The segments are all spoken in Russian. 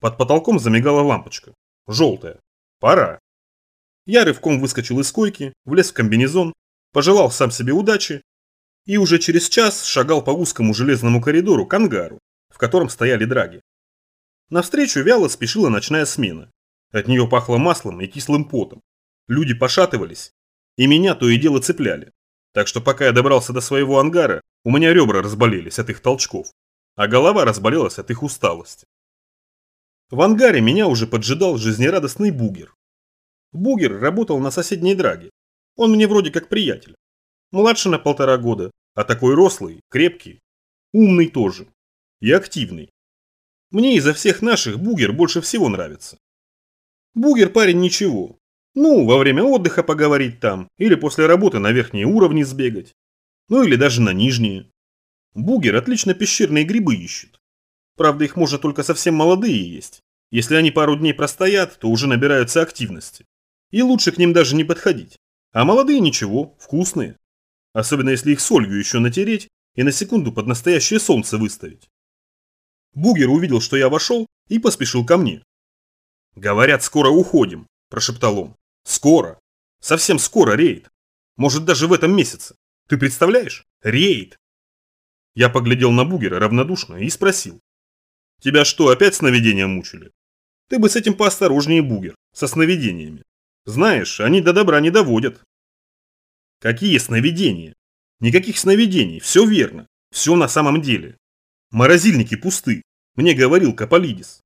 Под потолком замигала лампочка. Желтая. Пора. Я рывком выскочил из койки, влез в комбинезон, пожелал сам себе удачи и уже через час шагал по узкому железному коридору к ангару, в котором стояли драги. Навстречу вяло спешила ночная смена. От нее пахло маслом и кислым потом. Люди пошатывались, и меня то и дело цепляли. Так что пока я добрался до своего ангара, у меня ребра разболелись от их толчков, а голова разболелась от их усталости. В ангаре меня уже поджидал жизнерадостный бугер. Бугер работал на соседней драге. Он мне вроде как приятель. Младше на полтора года, а такой рослый, крепкий, умный тоже. И активный. Мне изо всех наших Бугер больше всего нравится. Бугер парень ничего. Ну, во время отдыха поговорить там, или после работы на верхние уровни сбегать. Ну или даже на нижние. Бугер отлично пещерные грибы ищет. Правда, их можно только совсем молодые есть. Если они пару дней простоят, то уже набираются активности. И лучше к ним даже не подходить. А молодые ничего, вкусные. Особенно если их солью еще натереть и на секунду под настоящее солнце выставить. Бугер увидел, что я вошел, и поспешил ко мне. «Говорят, скоро уходим», – прошептал он. «Скоро. Совсем скоро рейд. Может, даже в этом месяце. Ты представляешь? Рейд!» Я поглядел на Бугера равнодушно и спросил. «Тебя что, опять сновидения мучили? Ты бы с этим поосторожнее, Бугер, со сновидениями. Знаешь, они до добра не доводят». «Какие сновидения? Никаких сновидений, все верно, все на самом деле. Морозильники пусты, мне говорил Каполидис.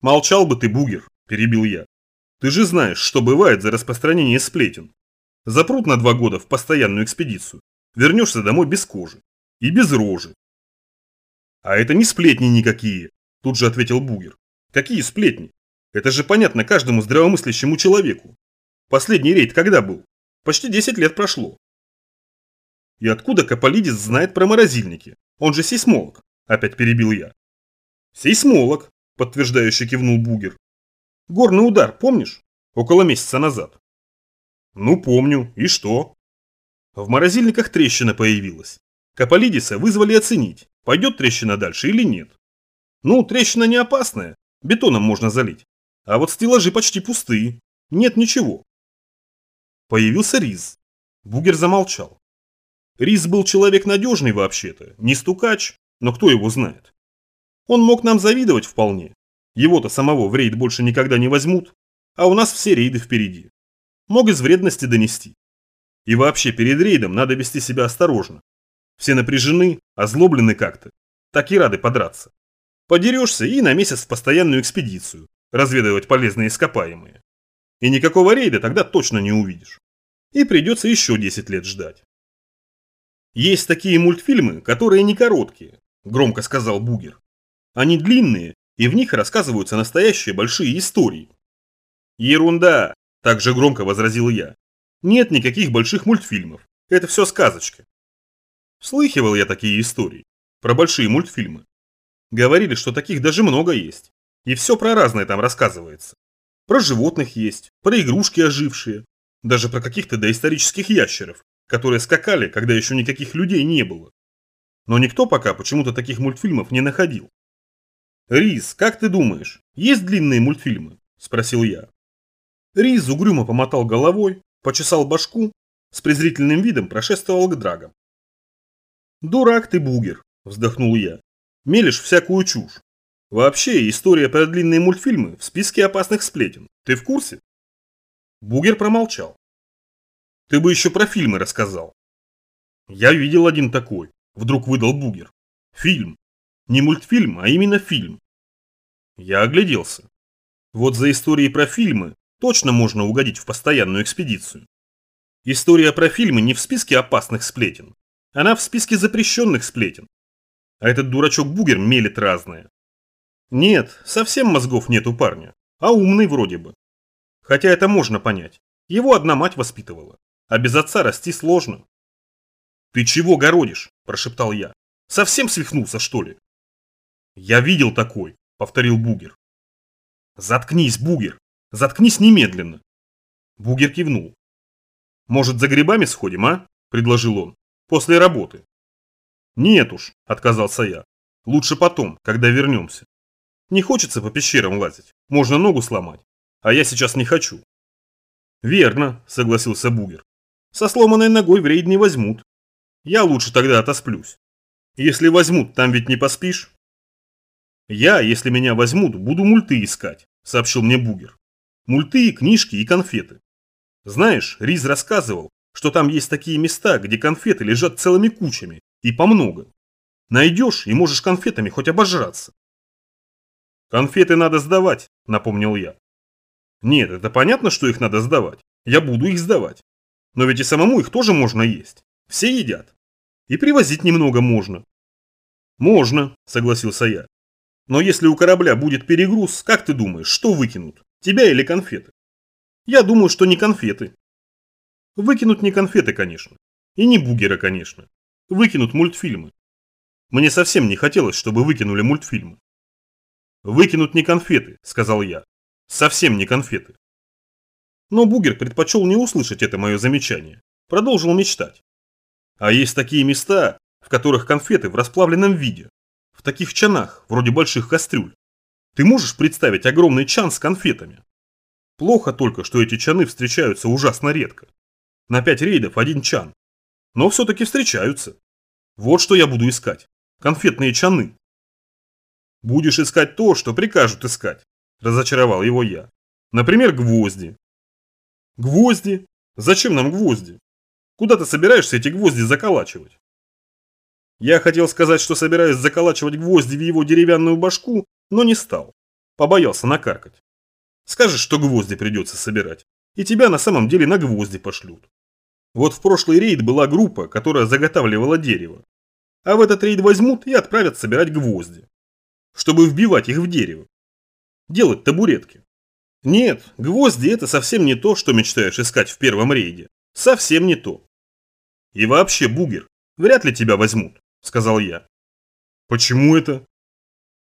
Молчал бы ты, бугер, перебил я. Ты же знаешь, что бывает за распространение сплетен. Запрут на два года в постоянную экспедицию, вернешься домой без кожи и без рожи. А это не сплетни никакие, тут же ответил бугер. Какие сплетни? Это же понятно каждому здравомыслящему человеку. Последний рейд когда был? Почти 10 лет прошло. И откуда Каполидис знает про морозильники? Он же сейсмолог, опять перебил я. Сейсмолог, подтверждающе кивнул Бугер. Горный удар, помнишь? Около месяца назад. Ну, помню. И что? В морозильниках трещина появилась. Каполидиса вызвали оценить, пойдет трещина дальше или нет. Ну, трещина не опасная, бетоном можно залить. А вот стеллажи почти пустые. Нет ничего. Появился Риз. Бугер замолчал. Рис был человек надежный вообще-то, не стукач, но кто его знает. Он мог нам завидовать вполне. Его-то самого в рейд больше никогда не возьмут, а у нас все рейды впереди. Мог из вредности донести. И вообще перед рейдом надо вести себя осторожно. Все напряжены, озлоблены как-то. Так и рады подраться. Подерешься и на месяц в постоянную экспедицию, разведывать полезные ископаемые. И никакого рейда тогда точно не увидишь. И придется еще 10 лет ждать. Есть такие мультфильмы, которые не короткие, громко сказал Бугер. Они длинные, и в них рассказываются настоящие большие истории. Ерунда, также громко возразил я. Нет никаких больших мультфильмов. Это все сказочки. Слыхивал я такие истории. Про большие мультфильмы. Говорили, что таких даже много есть. И все про разное там рассказывается. Про животных есть, про игрушки ожившие. Даже про каких-то доисторических ящеров, которые скакали, когда еще никаких людей не было. Но никто пока почему-то таких мультфильмов не находил. «Риз, как ты думаешь, есть длинные мультфильмы?» – спросил я. Риз угрюмо помотал головой, почесал башку, с презрительным видом прошествовал к драгам. «Дурак ты, бугер!» – вздохнул я. «Мелешь всякую чушь. Вообще, история про длинные мультфильмы в списке опасных сплетен. Ты в курсе?» Бугер промолчал. Ты бы еще про фильмы рассказал. Я видел один такой, вдруг выдал Бугер. Фильм. Не мультфильм, а именно фильм. Я огляделся. Вот за истории про фильмы точно можно угодить в постоянную экспедицию. История про фильмы не в списке опасных сплетен. Она в списке запрещенных сплетен. А этот дурачок Бугер мелет разное. Нет, совсем мозгов нет у парня, а умный вроде бы. Хотя это можно понять. Его одна мать воспитывала а без отца расти сложно. «Ты чего городишь?» – прошептал я. «Совсем свихнулся, что ли?» «Я видел такой», – повторил Бугер. «Заткнись, Бугер! Заткнись немедленно!» Бугер кивнул. «Может, за грибами сходим, а?» – предложил он. «После работы». «Нет уж», – отказался я. «Лучше потом, когда вернемся». Не хочется по пещерам лазить, можно ногу сломать. А я сейчас не хочу. Верно, согласился Бугер. Со сломанной ногой в рейд не возьмут. Я лучше тогда отосплюсь. Если возьмут, там ведь не поспишь. Я, если меня возьмут, буду мульты искать, сообщил мне Бугер. Мульты, книжки и конфеты. Знаешь, Риз рассказывал, что там есть такие места, где конфеты лежат целыми кучами, и по много. Найдешь и можешь конфетами хоть обожраться. Конфеты надо сдавать, напомнил я. Нет, это понятно, что их надо сдавать. Я буду их сдавать. Но ведь и самому их тоже можно есть. Все едят. И привозить немного можно. Можно, согласился я. Но если у корабля будет перегруз, как ты думаешь, что выкинут? Тебя или конфеты? Я думаю, что не конфеты. Выкинут не конфеты, конечно. И не бугера, конечно. Выкинут мультфильмы. Мне совсем не хотелось, чтобы выкинули мультфильмы. Выкинут не конфеты, сказал я. Совсем не конфеты. Но Бугер предпочел не услышать это мое замечание. Продолжил мечтать. А есть такие места, в которых конфеты в расплавленном виде. В таких чанах, вроде больших кастрюль. Ты можешь представить огромный чан с конфетами? Плохо только, что эти чаны встречаются ужасно редко. На пять рейдов один чан. Но все-таки встречаются. Вот что я буду искать. Конфетные чаны. Будешь искать то, что прикажут искать. Разочаровал его я. Например, гвозди. Гвозди? Зачем нам гвозди? Куда ты собираешься эти гвозди заколачивать? Я хотел сказать, что собираюсь заколачивать гвозди в его деревянную башку, но не стал. Побоялся накаркать. Скажешь, что гвозди придется собирать, и тебя на самом деле на гвозди пошлют. Вот в прошлый рейд была группа, которая заготавливала дерево. А в этот рейд возьмут и отправят собирать гвозди. Чтобы вбивать их в дерево. Делать табуретки. Нет, гвозди это совсем не то, что мечтаешь искать в первом рейде. Совсем не то. И вообще, Бугер, вряд ли тебя возьмут, сказал я. Почему это?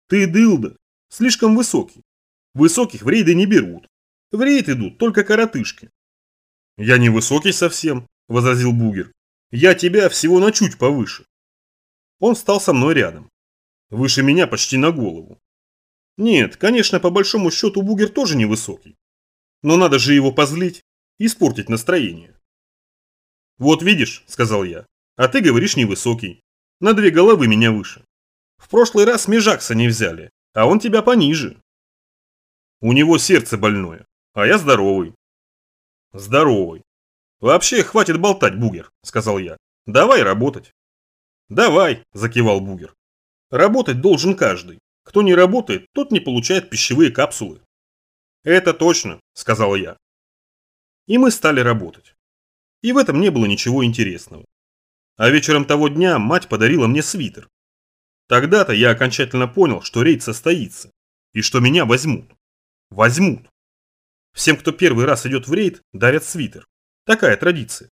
Ты дылда, слишком высокий. Высоких в рейды не берут. В рейд идут только коротышки. Я не высокий совсем, возразил Бугер. Я тебя всего на чуть повыше. Он встал со мной рядом. Выше меня почти на голову. Нет, конечно, по большому счету Бугер тоже невысокий. Но надо же его позлить и испортить настроение. «Вот видишь», – сказал я, – «а ты говоришь невысокий. На две головы меня выше. В прошлый раз Межакса не взяли, а он тебя пониже». «У него сердце больное, а я здоровый». «Здоровый. Вообще хватит болтать, Бугер», – сказал я. «Давай работать». «Давай», – закивал Бугер. «Работать должен каждый. Кто не работает, тот не получает пищевые капсулы». «Это точно», – сказал я. И мы стали работать. И в этом не было ничего интересного. А вечером того дня мать подарила мне свитер. Тогда-то я окончательно понял, что рейд состоится. И что меня возьмут. Возьмут. Всем, кто первый раз идет в рейд, дарят свитер. Такая традиция.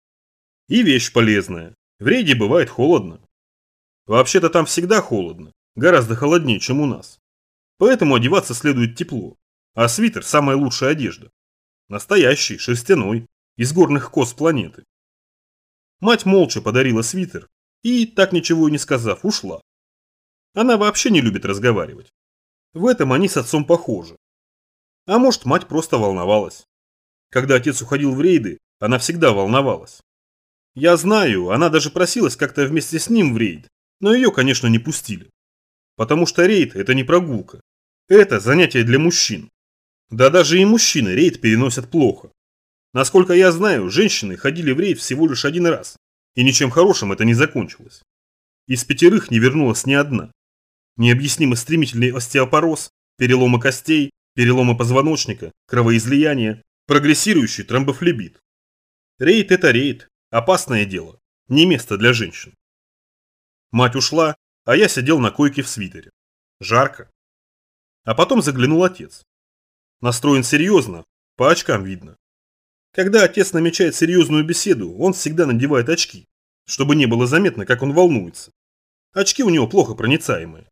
И вещь полезная. В рейде бывает холодно. Вообще-то там всегда холодно. Гораздо холоднее, чем у нас. Поэтому одеваться следует тепло. А свитер – самая лучшая одежда. Настоящий, шерстяной, из горных коз планеты. Мать молча подарила свитер и, так ничего и не сказав, ушла. Она вообще не любит разговаривать. В этом они с отцом похожи. А может, мать просто волновалась. Когда отец уходил в рейды, она всегда волновалась. Я знаю, она даже просилась как-то вместе с ним в рейд, но ее, конечно, не пустили. Потому что рейд – это не прогулка. Это занятие для мужчин. Да даже и мужчины рейд переносят плохо. Насколько я знаю, женщины ходили в рейд всего лишь один раз, и ничем хорошим это не закончилось. Из пятерых не вернулась ни одна. Необъяснимо стремительный остеопороз, переломы костей, переломы позвоночника, кровоизлияние, прогрессирующий тромбофлебит. Рейд – это рейд, опасное дело, не место для женщин. Мать ушла, а я сидел на койке в свитере. Жарко. А потом заглянул отец. Настроен серьезно, по очкам видно. Когда отец намечает серьезную беседу, он всегда надевает очки, чтобы не было заметно, как он волнуется. Очки у него плохо проницаемые.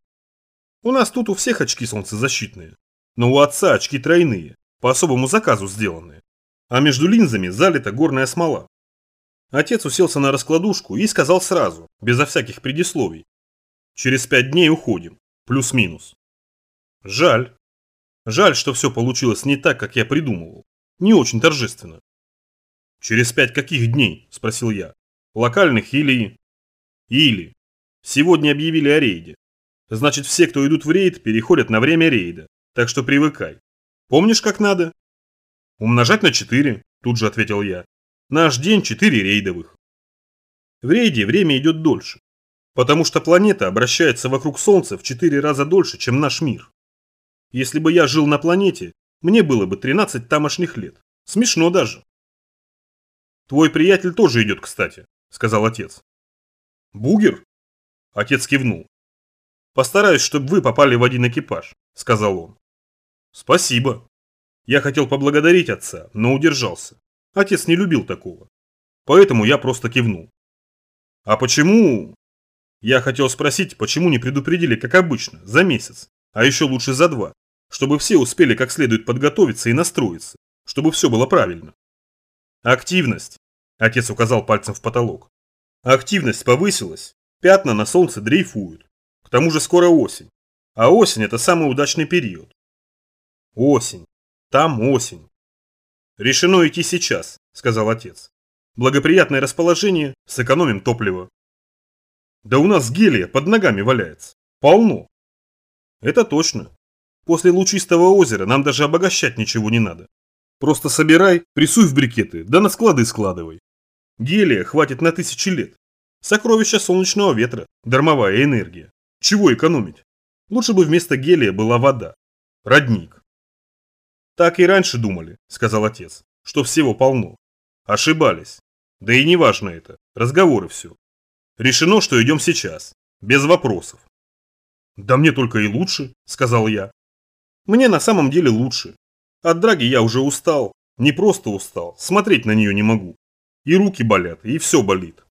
У нас тут у всех очки солнцезащитные, но у отца очки тройные, по особому заказу сделанные. А между линзами залита горная смола. Отец уселся на раскладушку и сказал сразу, безо всяких предисловий. Через пять дней уходим, плюс-минус. Жаль. Жаль, что все получилось не так, как я придумывал. Не очень торжественно. «Через пять каких дней?» – спросил я. «Локальных или...» «Или. Сегодня объявили о рейде. Значит, все, кто идут в рейд, переходят на время рейда. Так что привыкай. Помнишь, как надо?» «Умножать на четыре», – тут же ответил я. «Наш день четыре рейдовых». В рейде время идет дольше, потому что планета обращается вокруг Солнца в четыре раза дольше, чем наш мир. Если бы я жил на планете, мне было бы 13 тамошних лет. Смешно даже. Твой приятель тоже идет, кстати, сказал отец. Бугер? Отец кивнул. Постараюсь, чтобы вы попали в один экипаж, сказал он. Спасибо. Я хотел поблагодарить отца, но удержался. Отец не любил такого. Поэтому я просто кивнул. А почему... Я хотел спросить, почему не предупредили, как обычно, за месяц, а еще лучше за два, чтобы все успели как следует подготовиться и настроиться, чтобы все было правильно. Активность. Отец указал пальцем в потолок. Активность повысилась, пятна на солнце дрейфуют. К тому же скоро осень. А осень это самый удачный период. Осень. Там осень. Решено идти сейчас, сказал отец. Благоприятное расположение, сэкономим топливо. Да у нас гелия под ногами валяется. Полно. Это точно. После лучистого озера нам даже обогащать ничего не надо. Просто собирай, прессуй в брикеты, да на склады складывай. Гелия хватит на тысячи лет. Сокровища солнечного ветра, дармовая энергия. Чего экономить? Лучше бы вместо гелия была вода. Родник. Так и раньше думали, сказал отец, что всего полно. Ошибались. Да и не важно это, разговоры все. Решено, что идем сейчас, без вопросов. Да мне только и лучше, сказал я. Мне на самом деле лучше. От драги я уже устал. Не просто устал, смотреть на нее не могу. И руки болят, и все болит.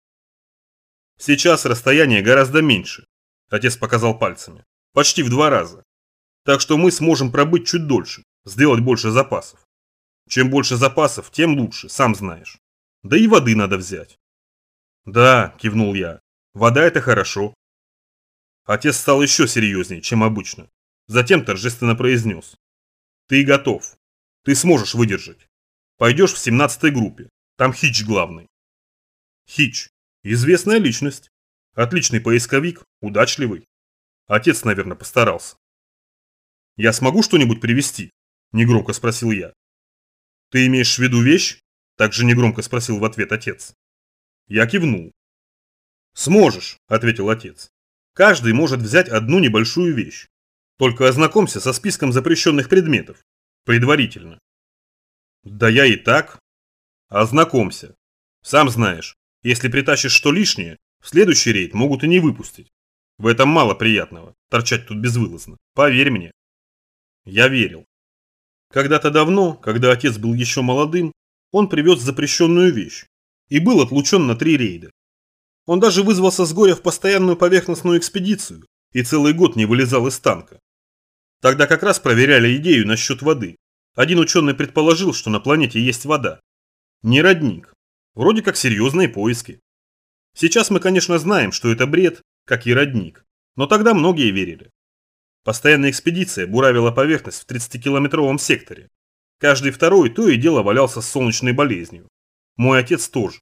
Сейчас расстояние гораздо меньше. Отец показал пальцами. Почти в два раза. Так что мы сможем пробыть чуть дольше, сделать больше запасов. Чем больше запасов, тем лучше, сам знаешь. Да и воды надо взять. Да, кивнул я. Вода это хорошо. Отец стал еще серьезнее, чем обычно. Затем торжественно произнес. Ты готов. Ты сможешь выдержать. Пойдешь в 17 группе. Там Хич главный. Хич. Известная личность. Отличный поисковик, удачливый. Отец, наверное, постарался. «Я смогу что-нибудь привезти?» – негромко спросил я. «Ты имеешь в виду вещь?» – также негромко спросил в ответ отец. Я кивнул. «Сможешь», – ответил отец. «Каждый может взять одну небольшую вещь. Только ознакомься со списком запрещенных предметов. Предварительно. Да я и так. Ознакомься. Сам знаешь, если притащишь что лишнее, в следующий рейд могут и не выпустить. В этом мало приятного, торчать тут безвылазно. Поверь мне. Я верил. Когда-то давно, когда отец был еще молодым, он привез запрещенную вещь и был отлучен на три рейда. Он даже вызвался с горя в постоянную поверхностную экспедицию и целый год не вылезал из танка. Тогда как раз проверяли идею насчет воды. Один ученый предположил, что на планете есть вода. Не родник. Вроде как серьезные поиски. Сейчас мы, конечно, знаем, что это бред, как и родник. Но тогда многие верили. Постоянная экспедиция буравила поверхность в 30-километровом секторе. Каждый второй то и дело валялся с солнечной болезнью. Мой отец тоже.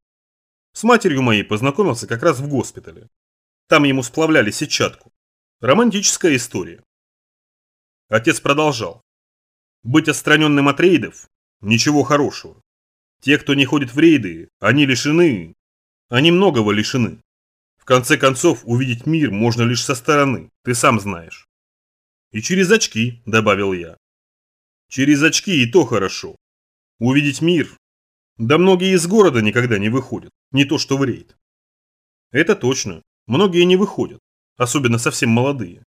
С матерью моей познакомился как раз в госпитале. Там ему сплавляли сетчатку. Романтическая история. Отец продолжал. Быть отстраненным от рейдов – ничего хорошего. Те, кто не ходит в рейды, они лишены. Они многого лишены. В конце концов, увидеть мир можно лишь со стороны, ты сам знаешь. И через очки, добавил я. Через очки и то хорошо. Увидеть мир. Да многие из города никогда не выходят, не то что в рейд. Это точно, многие не выходят, особенно совсем молодые.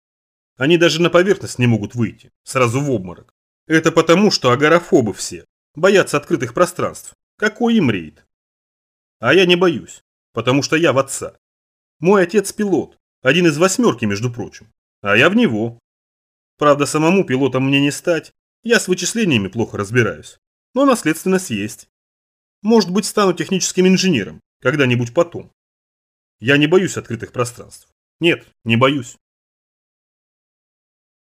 Они даже на поверхность не могут выйти, сразу в обморок. Это потому, что агорафобы все, боятся открытых пространств. Какой им рейд? А я не боюсь, потому что я в отца. Мой отец пилот, один из восьмерки, между прочим, а я в него. Правда, самому пилотом мне не стать, я с вычислениями плохо разбираюсь, но наследственность есть. Может быть, стану техническим инженером, когда-нибудь потом. Я не боюсь открытых пространств. Нет, не боюсь.